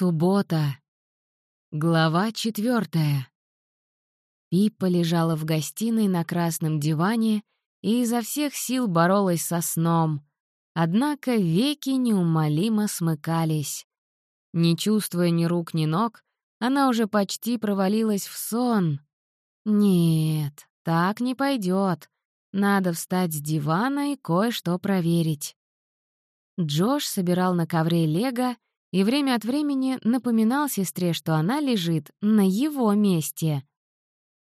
Суббота. Глава четвертая. Пиппа лежала в гостиной на красном диване и изо всех сил боролась со сном. Однако веки неумолимо смыкались. Не чувствуя ни рук, ни ног, она уже почти провалилась в сон. Нет, так не пойдет. Надо встать с дивана и кое-что проверить. Джош собирал на ковре лего — и время от времени напоминал сестре, что она лежит на его месте.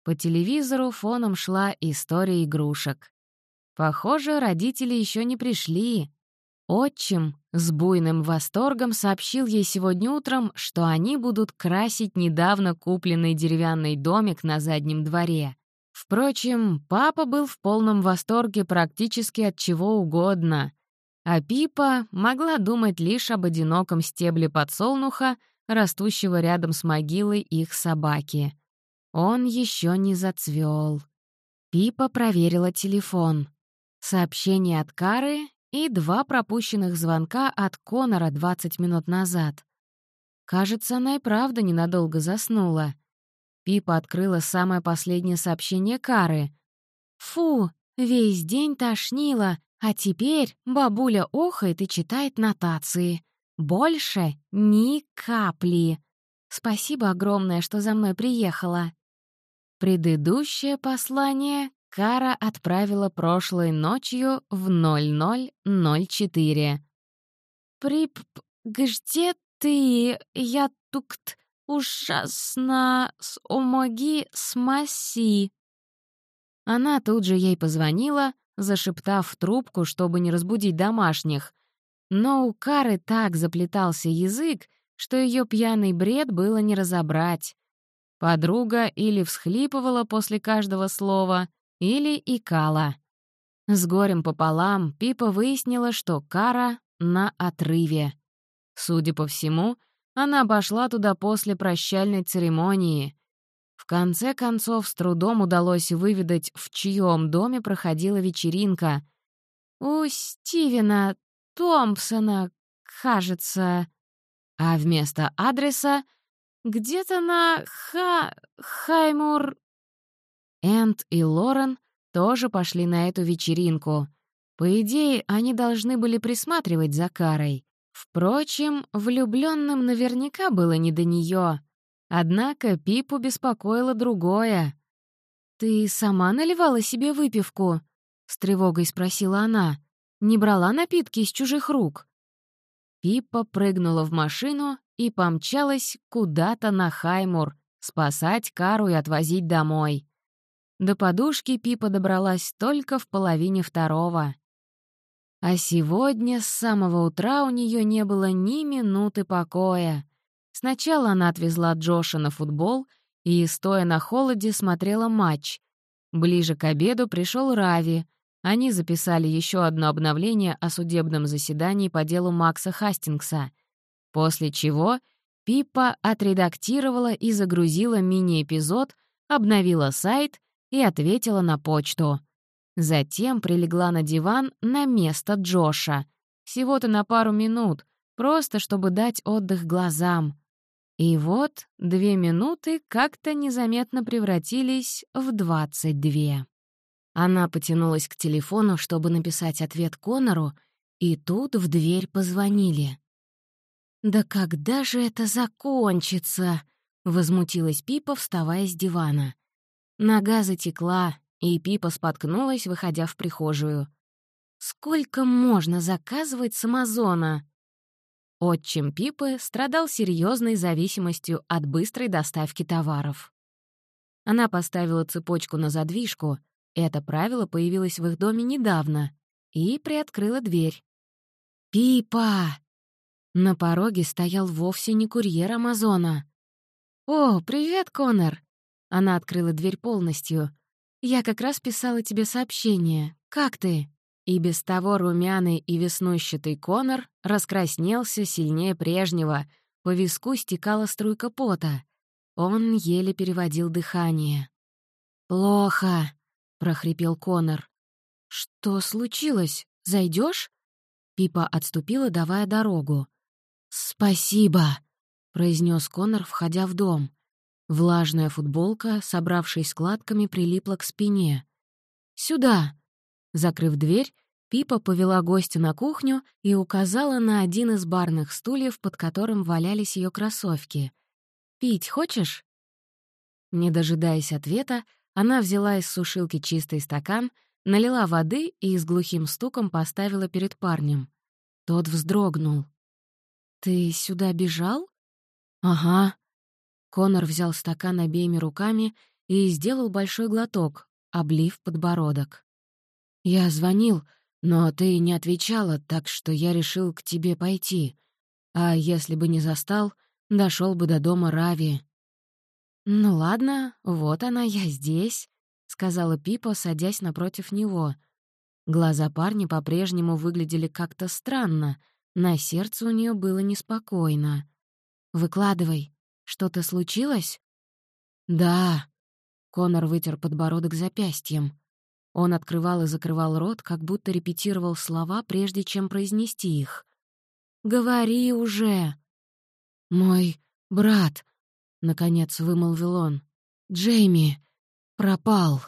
По телевизору фоном шла история игрушек. Похоже, родители еще не пришли. Отчим с буйным восторгом сообщил ей сегодня утром, что они будут красить недавно купленный деревянный домик на заднем дворе. Впрочем, папа был в полном восторге практически от чего угодно. А Пипа могла думать лишь об одиноком стебле подсолнуха, растущего рядом с могилой их собаки. Он еще не зацвел. Пипа проверила телефон. Сообщение от Кары и два пропущенных звонка от Конора 20 минут назад. Кажется, она и правда ненадолго заснула. Пипа открыла самое последнее сообщение Кары. «Фу, весь день тошнило, а теперь бабуля охает и читает нотации. Больше ни капли. Спасибо огромное, что за мной приехала. Предыдущее послание Кара отправила прошлой ночью в 0004. «Прип... где ты? Я тут ужасно с умоги смаси». Она тут же ей позвонила, зашептав в трубку, чтобы не разбудить домашних. Но у Кары так заплетался язык, что ее пьяный бред было не разобрать. Подруга или всхлипывала после каждого слова, или икала. С горем пополам Пипа выяснила, что Кара на отрыве. Судя по всему, она обошла туда после прощальной церемонии. Конце концов, с трудом удалось выведать, в чьем доме проходила вечеринка. «У Стивена Томпсона, кажется». А вместо адреса «где-то на Ха... Хаймур...» Энд и Лорен тоже пошли на эту вечеринку. По идее, они должны были присматривать за Карой. Впрочем, влюбленным наверняка было не до нее. Однако Пипу беспокоило другое. «Ты сама наливала себе выпивку?» — с тревогой спросила она. «Не брала напитки из чужих рук?» Пипа прыгнула в машину и помчалась куда-то на Хаймур, спасать Кару и отвозить домой. До подушки Пипа добралась только в половине второго. А сегодня с самого утра у нее не было ни минуты покоя. Сначала она отвезла Джоша на футбол и, стоя на холоде, смотрела матч. Ближе к обеду пришел Рави. Они записали еще одно обновление о судебном заседании по делу Макса Хастингса, после чего Пиппа отредактировала и загрузила мини-эпизод, обновила сайт и ответила на почту. Затем прилегла на диван на место Джоша. Всего-то на пару минут, просто чтобы дать отдых глазам. И вот две минуты как-то незаметно превратились в двадцать две. Она потянулась к телефону, чтобы написать ответ Конору, и тут в дверь позвонили. «Да когда же это закончится?» — возмутилась Пипа, вставая с дивана. Нога затекла, и Пипа споткнулась, выходя в прихожую. «Сколько можно заказывать с Амазона?» Отчим Пипы страдал серьезной зависимостью от быстрой доставки товаров. Она поставила цепочку на задвижку, это правило появилось в их доме недавно, и приоткрыла дверь. «Пипа!» На пороге стоял вовсе не курьер Амазона. «О, привет, Конор!» Она открыла дверь полностью. «Я как раз писала тебе сообщение. Как ты?» И без того румяный и веснущатый Конор раскраснелся сильнее прежнего, по виску стекала струйка пота. Он еле переводил дыхание. «Плохо», — прохрипел Конор. «Что случилось? Зайдешь? Пипа отступила, давая дорогу. «Спасибо», — произнес Конор, входя в дом. Влажная футболка, собравшись складками, прилипла к спине. «Сюда!» Закрыв дверь, Пипа повела гостя на кухню и указала на один из барных стульев, под которым валялись ее кроссовки. «Пить хочешь?» Не дожидаясь ответа, она взяла из сушилки чистый стакан, налила воды и с глухим стуком поставила перед парнем. Тот вздрогнул. «Ты сюда бежал?» «Ага». Конор взял стакан обеими руками и сделал большой глоток, облив подбородок. «Я звонил, но ты не отвечала, так что я решил к тебе пойти. А если бы не застал, дошел бы до дома Рави». «Ну ладно, вот она, я здесь», — сказала Пипа, садясь напротив него. Глаза парня по-прежнему выглядели как-то странно, на сердце у нее было неспокойно. «Выкладывай. Что-то случилось?» «Да». Конор вытер подбородок запястьем. Он открывал и закрывал рот, как будто репетировал слова, прежде чем произнести их. «Говори уже!» «Мой брат», — наконец вымолвил он. «Джейми пропал».